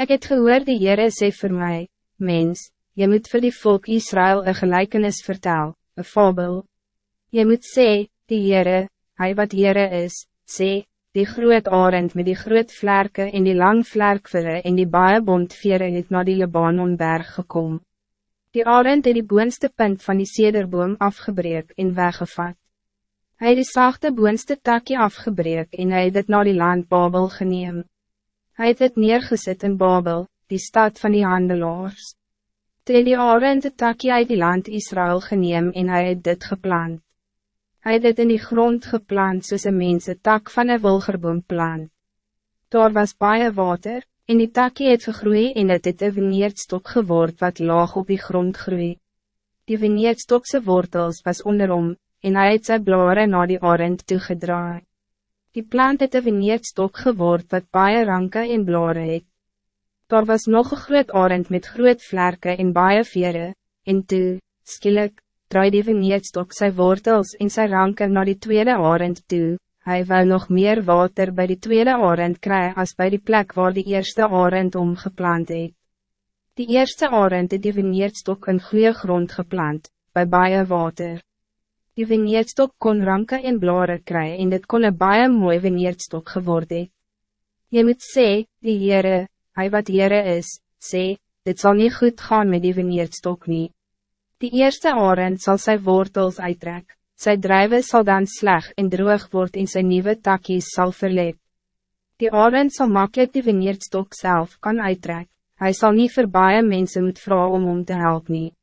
Ik het gehoor die Heere sê vir my, mens, je moet voor die volk Israël een gelijkenis vertel, een fabel. Je moet sê, die Heere, hij wat Heere is, sê, die groot arend met die groot vlerke en die lang vlerkville en die baie bondvere het na die Libanonberg gekom. Die arend het die boonste punt van die cederboom afgebreek en weggevat. Hij het die zachte boonste takje afgebreek en hij het het naar die land Babel geneem. Hij het het neergezet in Babel, die stad van die handelaars. Toe die arend het takje uit die land Israël geneem en hij het dit geplant. Hij het het in die grond geplant soos een mens tak van een wilgerboom plant. Daar was baie water, en die takje het gegroeid en het het een veneerdstok geword wat laag op die grond groei. Die veneerdstokse wortels was onderom, en hij het sy blare na die arend toegedraai. Die plant het een veneerdstok geword wat baie ranke en blare het. Daar was nog een groot arend met groot vlerke en baie vere, en toe, skielik, draai die veneerdstok sy wortels en sy ranke na die tweede arend toe, hij wil nog meer water bij die tweede arend krijgen als bij die plek waar die eerste arend omgeplant het. Die eerste arend het die veneerdstok in goede grond geplant, bij baie water. Die veneerdstok kon ranke en blare krijgen en dit kon een baie mooi veneerdstok geworden. Je moet sê, die Heere, hij wat Heere is, sê, dit zal niet goed gaan met die veneerdstok niet. Die eerste arend zal zijn wortels uittrekken. Sy drijven zal dan sleg en droog worden en zijn nieuwe takjes zal verlep. Die arend zal makkelijk die veneerdstok zelf kan uittrek, hij zal niet voorbij mensen moet vrouwen om om te helpen.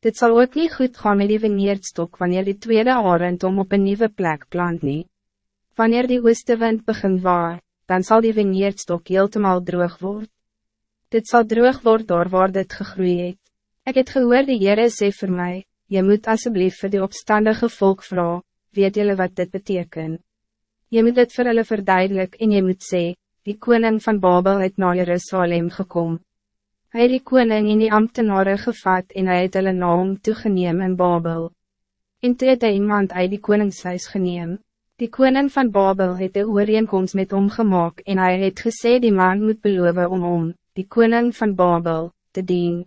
Dit zal ook niet goed gaan met die veneerdstok wanneer die tweede arend om op een nieuwe plek plant nie. Wanneer die oostewind begin waar, dan zal die veneerdstok heeltemal droog worden. Dit zal droog worden door waar dit gegroeid het. Ik het gehoor die Heere sê vir my, je moet alsjeblieft voor de opstandige volk vragen, weet jullie wat dit betekent? Je moet dit voor hulle verduidelik en je moet zeggen, die koning van Babel het naar Jerusalem gekomen. Hij het die koning in die ambtenaren gevat en hij het hulle naam toegeneem in Babel. En toe het hy iemand uit die koningshuis geneem. Die koning van Babel het de ooreenkomst met hom gemaakt en hij het gesê die man moet beloven om om, die koning van Babel, te dienen.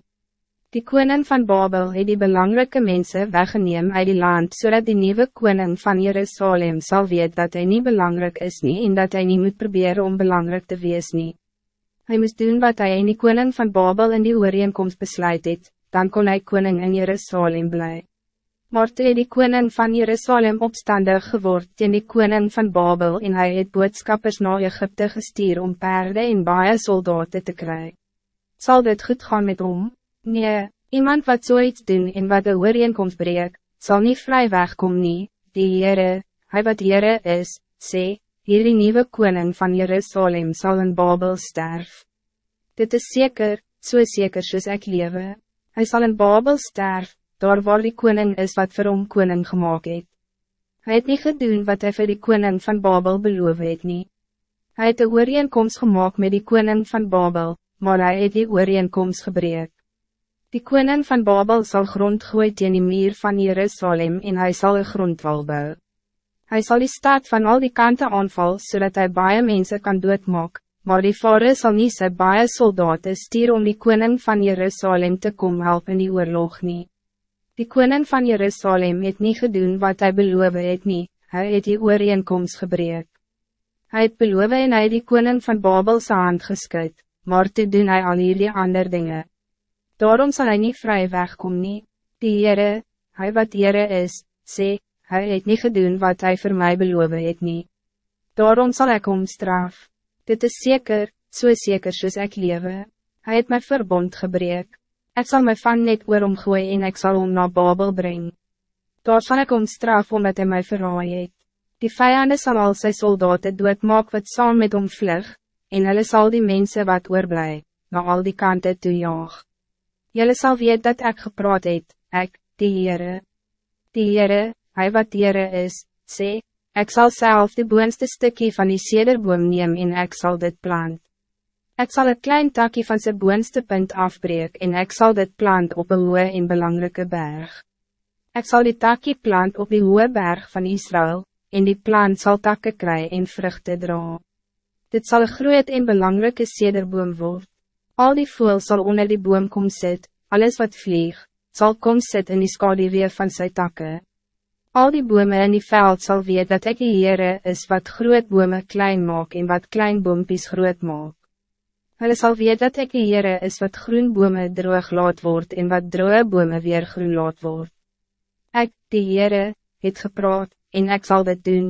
Die koning van Babel het die belangrijke mensen weggeneem uit die land, zodat die nieuwe koning van Jerusalem zal weten dat hij niet belangrijk is nie en dat hij niet moet proberen om belangrijk te wees nie. Hij moest doen wat hij in die koning van Babel in die ooreenkomst besluit het, dan kon hij koning in Jerusalem blij. Maar toe het die koning van Jerusalem opstandig geword in die koning van Babel en hij het boodskappers naar Egypte gestuur om paarden en baie soldaten te krijgen. Zal dit goed gaan met om? Nee, iemand wat zoiets doen en wat de ooreenkomst breek, zal niet vrij wegkom nie, die Heere, hy wat Heere is, sê, hierdie nieuwe koning van Jerusalem zal in Babel sterf. Dit is zeker, zo so zeker soos ek lewe, hy sal in Babel sterf, daar waar die koning is wat vir hom koning gemaakt het. Hy het nie gedoen wat hy vir die koning van Babel beloof het nie. Hy het de ooreenkomst gemaakt met die koning van Babel, maar hij het die ooreenkomst gebreek. Die koning van Babel zal grond gooien in die muur van Jerusalem en hij zal een grondwal bouwen. Hij zal die stad van al die kanten aanval, zodat hij baie mensen kan doodmaak, maar die vare zal niet sy baie soldaten stuur om die koning van Jerusalem te komen helpen in die oorlog nie. Die koning van Jerusalem het niet gedaan wat hij beloof het nie, hy het die ooreenkomst gebreek. Hij het beloof en hy die koning van Babel sy hand geskud, maar te doen hy al hierdie ander dingen. Daarom zal hij niet vrij wegkomen. Nie. Die Heere, hij wat Heere is, sê, hij het niet gedaan wat hij voor mij beloofd het nie. Daarom zal ik omstraf. Dit is zeker, zo so zeker soos ek lewe. Hij het mijn verbond gebreek. Ik zal mijn van net oor omgooi en ik zal hom naar Babel brengen. Daar zal ik omstraf omdat hij mij verraai het. Die vijanden zal al sy soldaten doodmaak wat saam met hom vlug, en hulle sal die mensen wat oorblij, na al die kanten toe jaag. Jelle zal weet dat ik gepraat het, ik, die Heere. Die Heere, hij wat Heere is, sê, ik zal zelf de boonste stukje van die cederboom neem en ik zal dit plant. Ik zal het klein takje van zijn boonste punt afbreken en ik zal dit plant op een hoge en belangrijke berg. Ik zal die takje plant op die hoge berg van Israël, en die plant zal takken krijgen en vruchten dra. Dit zal een groot en belangrijke cederboom worden. Al die voel zal onder die boom kom sit, alles wat vlieg, zal kom sit in die skaduwee van sy takke. Al die bome in die veld zal weet dat ik die Heere is wat groot bome klein maak en wat klein boompies groot maak. Hulle sal weet dat ik die Heere is wat groen bome droog laat word en wat droge bome weer groen laat word. Ik, die Heere, het gepraat, en ik zal dit doen.